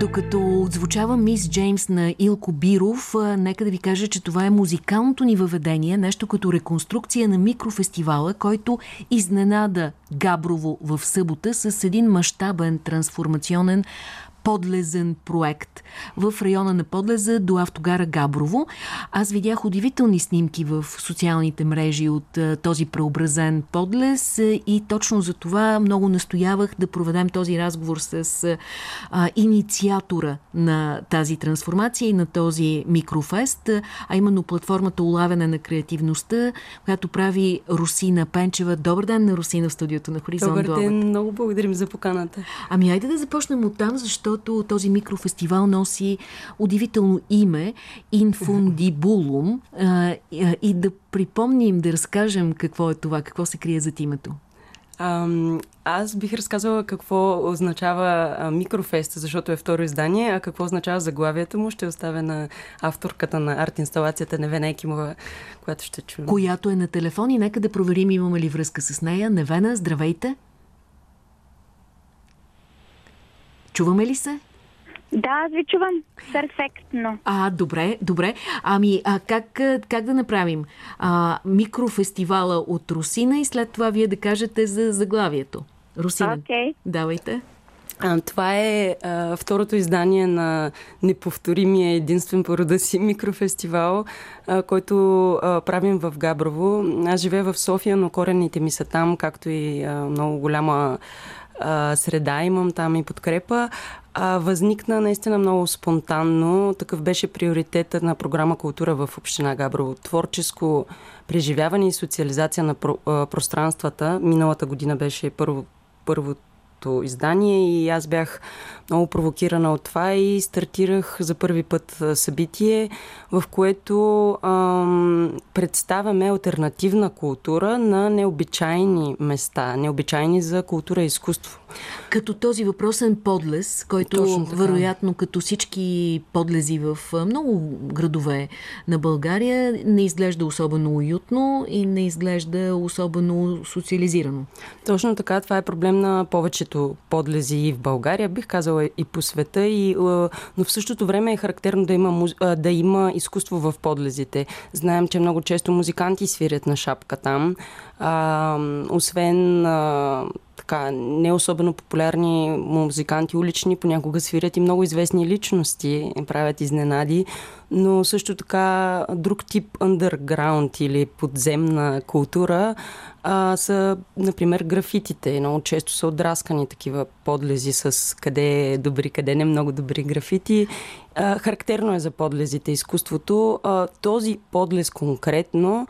Докато отзвучава Мис Джеймс на Илко Биров, нека да ви кажа, че това е музикалното ни въведение, нещо като реконструкция на микрофестивала, който изненада Габрово в събота с един мащабен трансформационен подлезен проект в района на Подлеза до автогара Габрово. Аз видях удивителни снимки в социалните мрежи от този преобразен подлез и точно за това много настоявах да проведем този разговор с а, инициатора на тази трансформация и на този микрофест, а именно платформата Улавяне на креативността, която прави Русина Пенчева. Добър ден на Русина в студиото на Хоризонт. Добър ден, много благодарим за поканата. Ами айде да започнем от там, защото защото този микрофестивал носи удивително име Инфундибулум и да припомним, да разкажем какво е това, какво се крие за името. аз бих разказала какво означава микрофест, защото е второ издание, а какво означава заглавието му ще оставя на авторката на арт-инсталацията Невена Екимова, която ще чуем. Която е на телефон и нека да проверим имаме ли връзка с нея. Невена, здравейте! Чуваме ли се? Да, аз ви чувам. Перфектно. А, добре, добре. Ами, а как, как да направим? А, микрофестивала от Русина и след това вие да кажете за заглавието. Русина, okay. давайте. А, това е а, второто издание на неповторимия единствен по рода си микрофестивал, а, който а, правим в Габрово. Аз живея в София, но корените ми са там, както и а, много голяма а, среда имам там и подкрепа. А, възникна наистина много спонтанно. Такъв беше приоритета на програма Култура в Община Габрово. Творческо преживяване и социализация на про, а, пространствата. Миналата година беше първо, първото първото издание и аз бях много провокирана от това и стартирах за първи път събитие, в което ам, представяме альтернативна култура на необичайни места, необичайни за култура и изкуство. Като този въпросен подлез, който вероятно като всички подлези в много градове на България не изглежда особено уютно и не изглежда особено социализирано. Точно така, това е проблем на повечето подлези и в България, бих казала и по света, и, но в същото време е характерно да има, да има изкуство в подлезите. Знаем, че много често музиканти свирят на шапка там. А, освен а, така, не особено популярни музиканти улични, понякога свирят и много известни личности, правят изненади, но също така друг тип underground или подземна култура а, са, например, графитите. Много често са отраскани такива подлези с къде е добри, къде не много добри графити. А, характерно е за подлезите изкуството. А, този подлез конкретно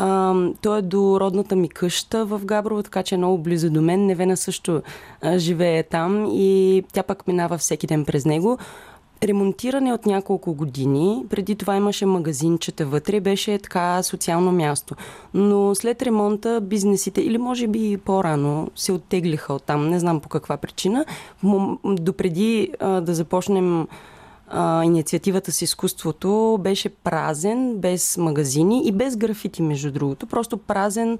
а, той е до родната ми къща в Габрово, така че е много близо до мен. Невена също а, живее там и тя пък минава всеки ден през него. Ремонтиране от няколко години. Преди това имаше магазинчета вътре, беше така социално място. Но след ремонта бизнесите, или може би по-рано, се оттеглиха от там. Не знам по каква причина. Допреди а, да започнем а, инициативата с изкуството беше празен, без магазини и без графити, между другото. Просто празен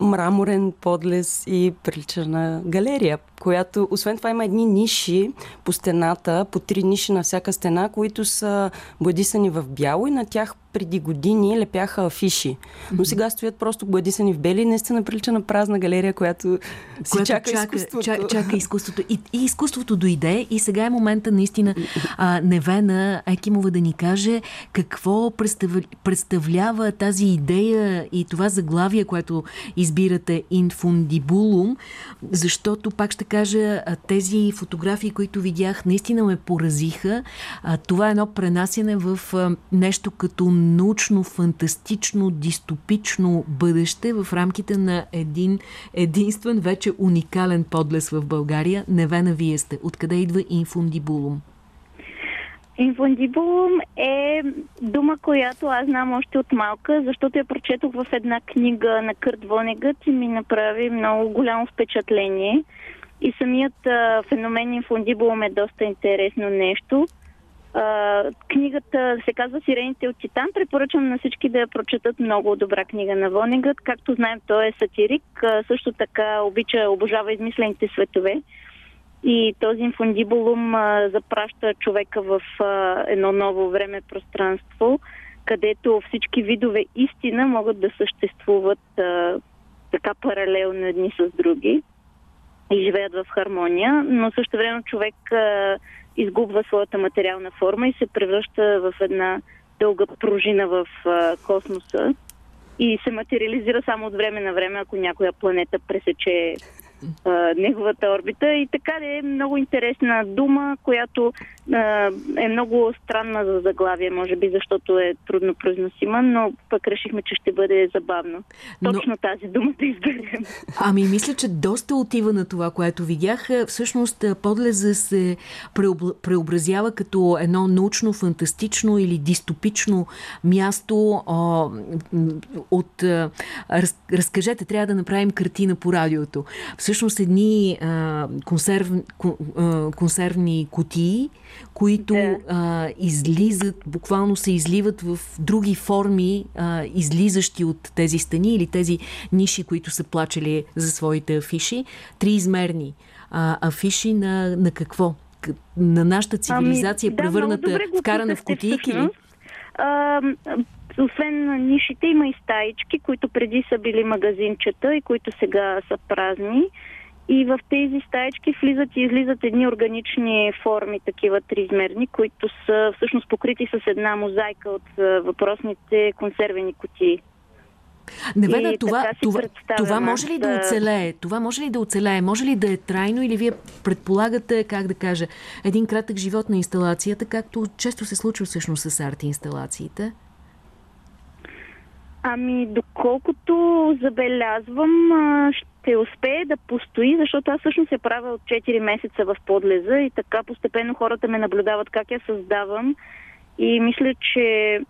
мраморен подлез и прилича на галерия, която освен това има едни ниши по стената, по три ниши на всяка стена, които са бладисани в бяло и на тях преди години лепяха афиши. Но сега стоят просто бладисани в бели и наистина прилича на празна галерия, която си която чака, чака изкуството. Чака, чака изкуството. И, и изкуството дойде и сега е момента наистина а, Невена Екимова да ни каже какво представлява тази идея и това заглавие, което избирате Инфундибулум, защото пак ще кажа, тези фотографии, които видях, наистина ме поразиха. Това е едно пренасяне в нещо като научно-фантастично, дистопично бъдеще в рамките на един единствен, вече уникален подлес в България. Невена, вие сте. Откъде идва инфундибулум? Инфундибулум е дума, която аз знам още от малка, защото я прочетох в една книга на Кърт Вонегът и ми направи много голямо впечатление. И самият а, феномен инфундибулум е доста интересно нещо. А, книгата се казва Сирените от Титан. Препоръчвам на всички да я прочетат много добра книга на Вонегът. Както знаем, той е сатирик. А, също така обича, обожава измислените светове. И този инфундибулум а, запраща човека в а, едно ново време пространство, където всички видове истина могат да съществуват а, така паралелно едни с други и живеят в хармония, но също време човек а, изгубва своята материална форма и се превръща в една дълга пружина в а, космоса. И се материализира само от време на време, ако някоя планета пресече неговата орбита. И така е много интересна дума, която е много странна за заглавие, може би, защото е трудно произносима, но пък решихме, че ще бъде забавно. Точно но... тази дума да изберем. Ами, мисля, че доста отива на това, което видях. Всъщност, подлеза се преобразява като едно научно-фантастично или дистопично място а, от... Раз, разкажете, трябва да направим картина по радиото. Всъщност, едни а, консерв, а, консервни кутии, които да. а, излизат, буквално се изливат в други форми, а, излизащи от тези стени или тези ниши, които са плачели за своите афиши. Триизмерни а, афиши на, на какво? На нашата цивилизация, ами, превърната, да, вкарана в кутийки ли? освен нишите има и стаички, които преди са били магазинчета и които сега са празни. И в тези стаечки влизат и излизат едни органични форми, такива триизмерни, които са всъщност покрити с една мозайка от въпросните консервени кутии. Неведа, това, това, това може ли да оцелее? Това може ли да оцелее? Може ли да е трайно или вие предполагате, как да кажа, един кратък живот на инсталацията, както често се случва всъщност с арти инсталациите? Ами, доколкото забелязвам, ще успее да постои, защото аз всъщност се правя от 4 месеца в подлеза и така постепенно хората ме наблюдават как я създавам и мисля, че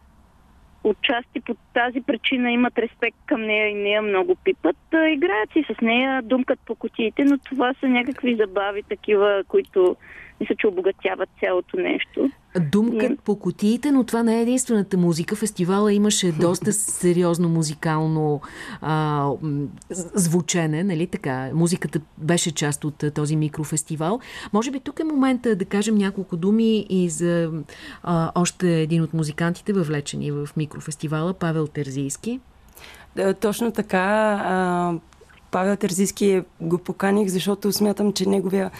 отчасти по тази причина имат респект към нея и нея много пипат. Играят си с нея, думкат по котиите, но това са някакви забави, такива, които мисля, че обогатяват цялото нещо. Думкат и... по котиите, но това не е единствената музика. Фестивала имаше доста сериозно музикално а, звучене, нали така? Музиката беше част от този микрофестивал. Може би тук е момента да кажем няколко думи и за а, още един от музикантите, въвлечени в микрофестивала, Павел Терзийски. Да, точно така. А, Павел Терзийски го поканих, защото смятам, че неговия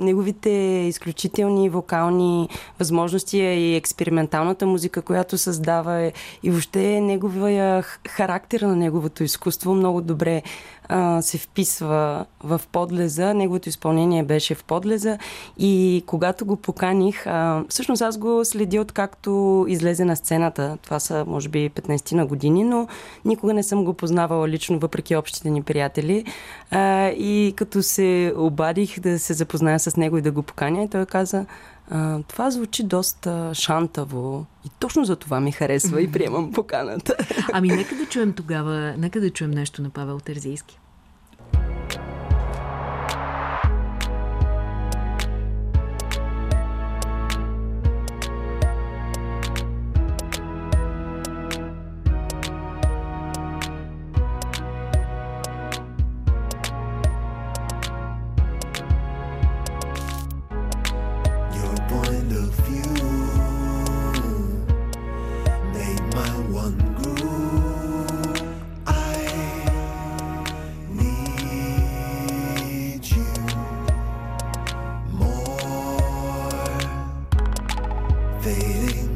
неговите изключителни вокални възможности и експерименталната музика, която създава е, и въобще неговия характер на неговото изкуство много добре а, се вписва в подлеза. Неговото изпълнение беше в подлеза и когато го поканих, а, всъщност аз го следя откакто излезе на сцената. Това са, може би, 15 на години, но никога не съм го познавала лично, въпреки общите ни приятели. А, и като се обадих да се запозная с него и да го поканя, той каза, а, това звучи доста шантаво и точно за това ми харесва и приемам поканата. Ами нека да чуем тогава, нека да чуем нещо на Павел Терзийски. fading.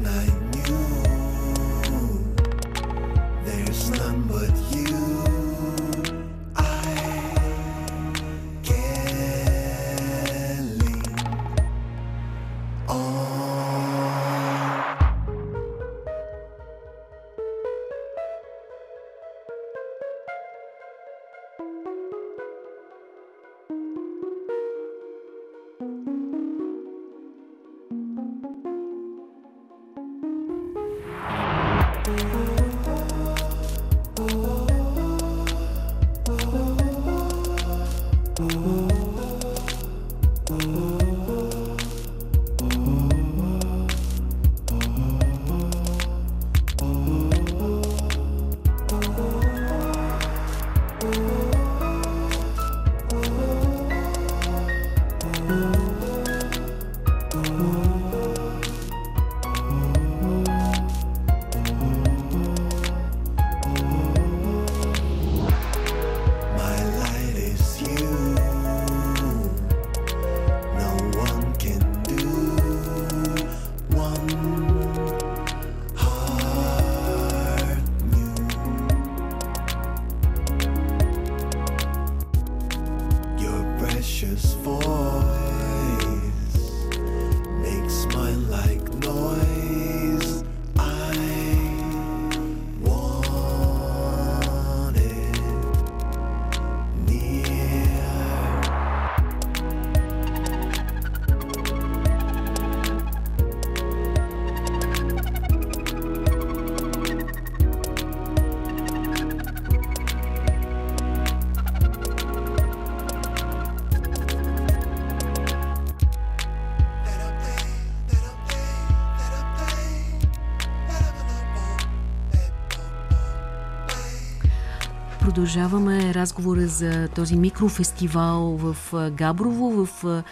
Продължаваме разговора за този микрофестивал в Габрово, в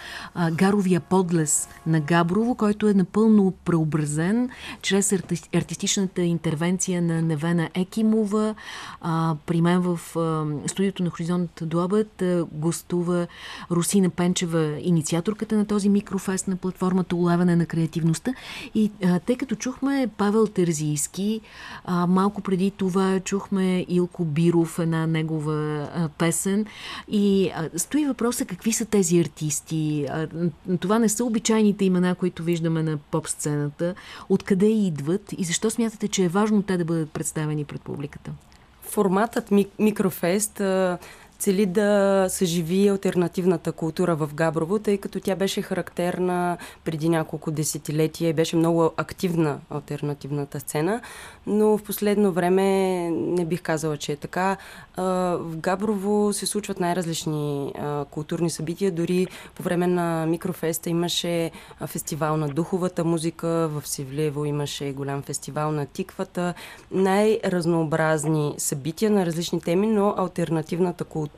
Гаровия подлес на Габрово, който е напълно преобразен чрез артистичната интервенция на Невена Екимова. При мен в студиото на Хоризонт обед гостува Русина Пенчева, инициаторката на този микрофест на платформата Улавяне на креативността. И тъй като чухме Павел Терзийски, малко преди това чухме Илко Биров, една негова а, песен. И стои въпроса какви са тези артисти. Това не са обичайните имена, които виждаме на поп-сцената. Откъде идват и защо смятате, че е важно те да бъдат представени пред публиката? Форматът Микрофест цели да съживи альтернативната култура в Габрово, тъй като тя беше характерна преди няколко десетилетия и беше много активна альтернативната сцена, но в последно време не бих казала, че е така. В Габрово се случват най-различни културни събития. Дори по време на Микрофеста имаше фестивал на духовата музика, в Севлево имаше голям фестивал на тиквата. Най-разнообразни събития на различни теми, но альтернативната култура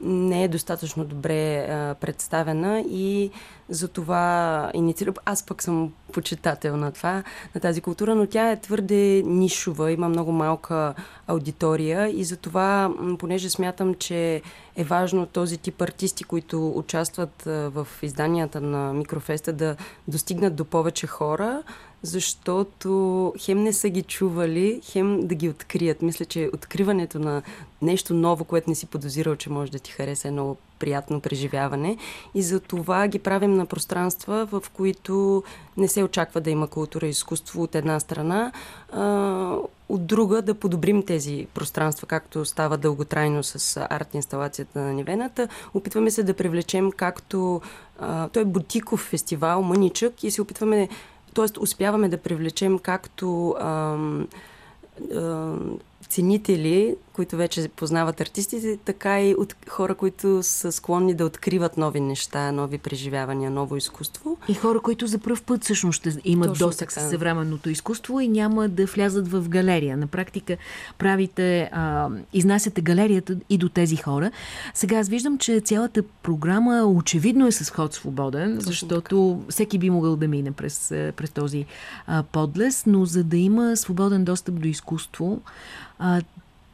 не е достатъчно добре а, представена и за това инициирам. Аз пък съм почитател на това, на тази култура, но тя е твърде нишова, има много малка аудитория и за това, понеже смятам, че е важно този тип артисти, които участват в изданията на Микрофеста да достигнат до повече хора, защото хем не са ги чували, хем да ги открият. Мисля, че откриването на нещо ново, което не си подозирал, че може да ти хареса е много приятно преживяване. И за това ги правим на пространства, в които не се очаква да има култура и изкуство от една страна, а, от друга да подобрим тези пространства, както става дълготрайно с арт инсталацията на Невената. Опитваме се да привлечем както... А, той е бутиков фестивал, мъничък и се опитваме т.е. успяваме да привлечем както ценители, които вече познават артистите, така и от хора, които са склонни да откриват нови неща, нови преживявания, ново изкуство. И хора, които за първ път всъщност ще имат Точно досек с съвременното изкуство и няма да влязат в галерия. На практика правите, а, изнасяте галерията и до тези хора. Сега аз виждам, че цялата програма очевидно е с ход свободен, Точно защото така. всеки би могъл да мине през, през този а, подлес, но за да има свободен достъп до изкуство, а,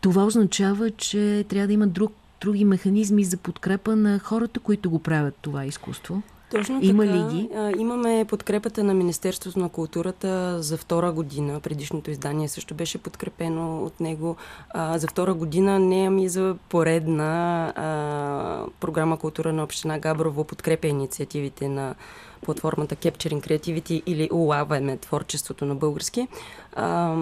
това означава, че трябва да има друг, други механизми за подкрепа на хората, които го правят това изкуство. Точно Има така. ли ги? Имаме подкрепата на Министерството на културата за втора година. Предишното издание също беше подкрепено от него. А, за втора година не ами за поредна а, програма Култура на община Габрово подкрепя инициативите на платформата Capturing Creativity или улавяме творчеството на български. А,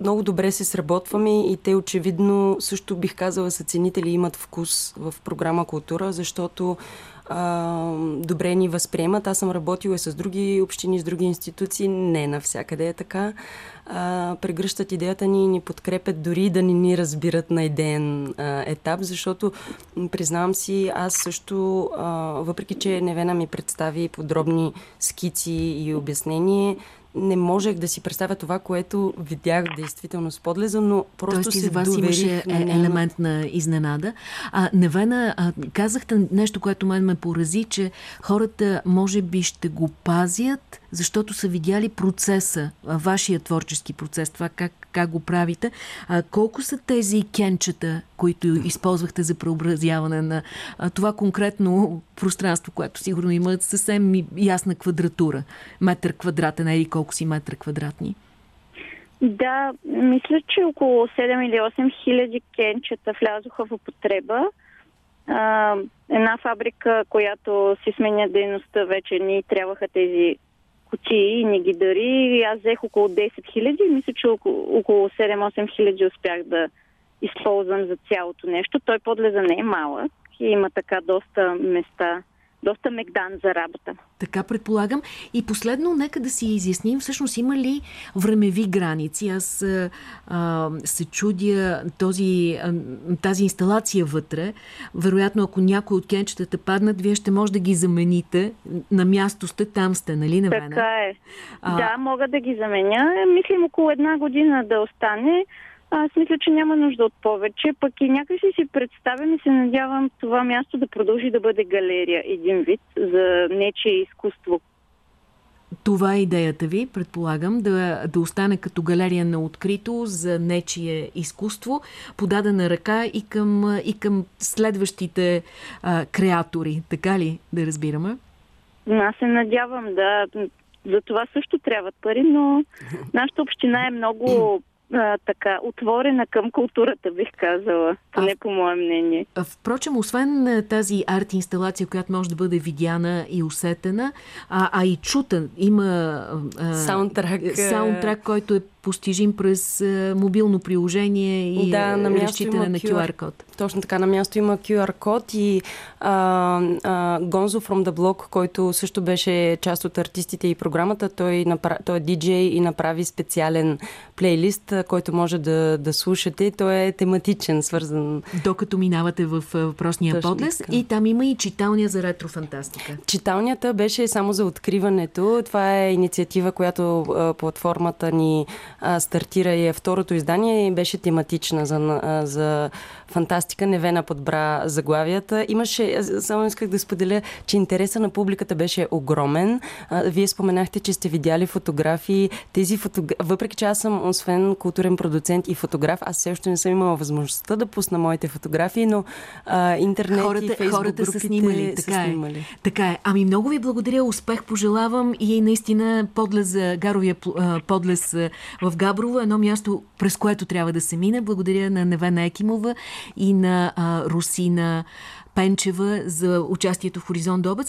много добре се сработваме и те очевидно също бих казала са ценители имат вкус в програма Култура, защото а, добре ни възприемат. Аз съм работила с други общини, с други институции. Не навсякъде е така. А, прегръщат идеята ни и ни подкрепят дори да не ни разбират на идеен а, етап, защото признавам си, аз също, а, въпреки че Невена ми представи подробни скици и обяснение, не можех да си представя това, което видях действително с подлеза, но просто Тоест, се за вас имаше на елемент на изненада. А, Невена, а, казахте нещо, което мен ме порази, че хората може би ще го пазят, защото са видяли процеса, вашия творчески процес, това как как го правите. А, колко са тези кенчета, които използвахте за преобразяване на а, това конкретно пространство, което сигурно има съвсем ясна квадратура? Метър квадратен, или колко си метър квадратни? Да, мисля, че около 7 или 8 хиляди кенчета влязоха в употреба. А, една фабрика, която си сменя дейността, вече ни трябваха тези кутии и не ги дари. Аз взех около 10 хиляди и мисля, че около, около 7-8 хиляди успях да използвам за цялото нещо. Той подлеза не е малък и има така доста места доста мегдан за работа. Така предполагам. И последно, нека да си изясним, всъщност има ли времеви граници? Аз а, се чудя този, а, тази инсталация вътре. Вероятно, ако някой от кенчетата паднат, вие ще може да ги замените. На място сте, там сте, нали, на Така е. А... Да, мога да ги заменя. Мислим около една година да остане Аз мисля, че няма нужда от повече, пък и някакси си представям и се надявам това място да продължи да бъде галерия, един вид, за нечие изкуство. Това е идеята ви, предполагам, да, да остане като галерия на открито за нечие изкуство, подадена ръка и към, и към следващите а, креатори. Така ли да разбираме? Аз се надявам, да. За това също трябват пари, но нашата община е много а, така, отворена към културата, бих казала, поне а, по мое мнение. Впрочем, освен тази арт-инсталация, която може да бъде видяна и усетена, а, а и чута, има а, саундтрак, саундтрак, който е постижим през мобилно приложение и да, на разчитане на QR, QR код. Точно така, на място има QR код и а, а, Гонзо from the Block, който също беше част от артистите и програмата, той, напра... той е диджей и направи специален плейлист, който може да, да слушате. Той е тематичен, свързан. Докато минавате в въпросния Точно така. и там има и читалния за ретрофантастика. Читалнята беше само за откриването. Това е инициатива, която а, платформата ни а, стартира и е второто издание и беше тематична за, а, за фантастика. Невена подбра заглавията. Имаше, само исках да споделя, че интереса на публиката беше огромен. А, вие споменахте, че сте видяли фотографии. Тези фотографии, въпреки че аз съм освен културен продуцент и фотограф, аз все още не съм имала възможността да пусна моите фотографии, но а, интернет хората, и фейсбук хората са снимали. Така е. снимали. Така е. Ами много ви благодаря, успех пожелавам и наистина подлез Гаровия подлез в Габрово, едно място, през което трябва да се мине. Благодаря на Невена Екимова и на а, Русина Пенчева за участието в Хоризонт Добец.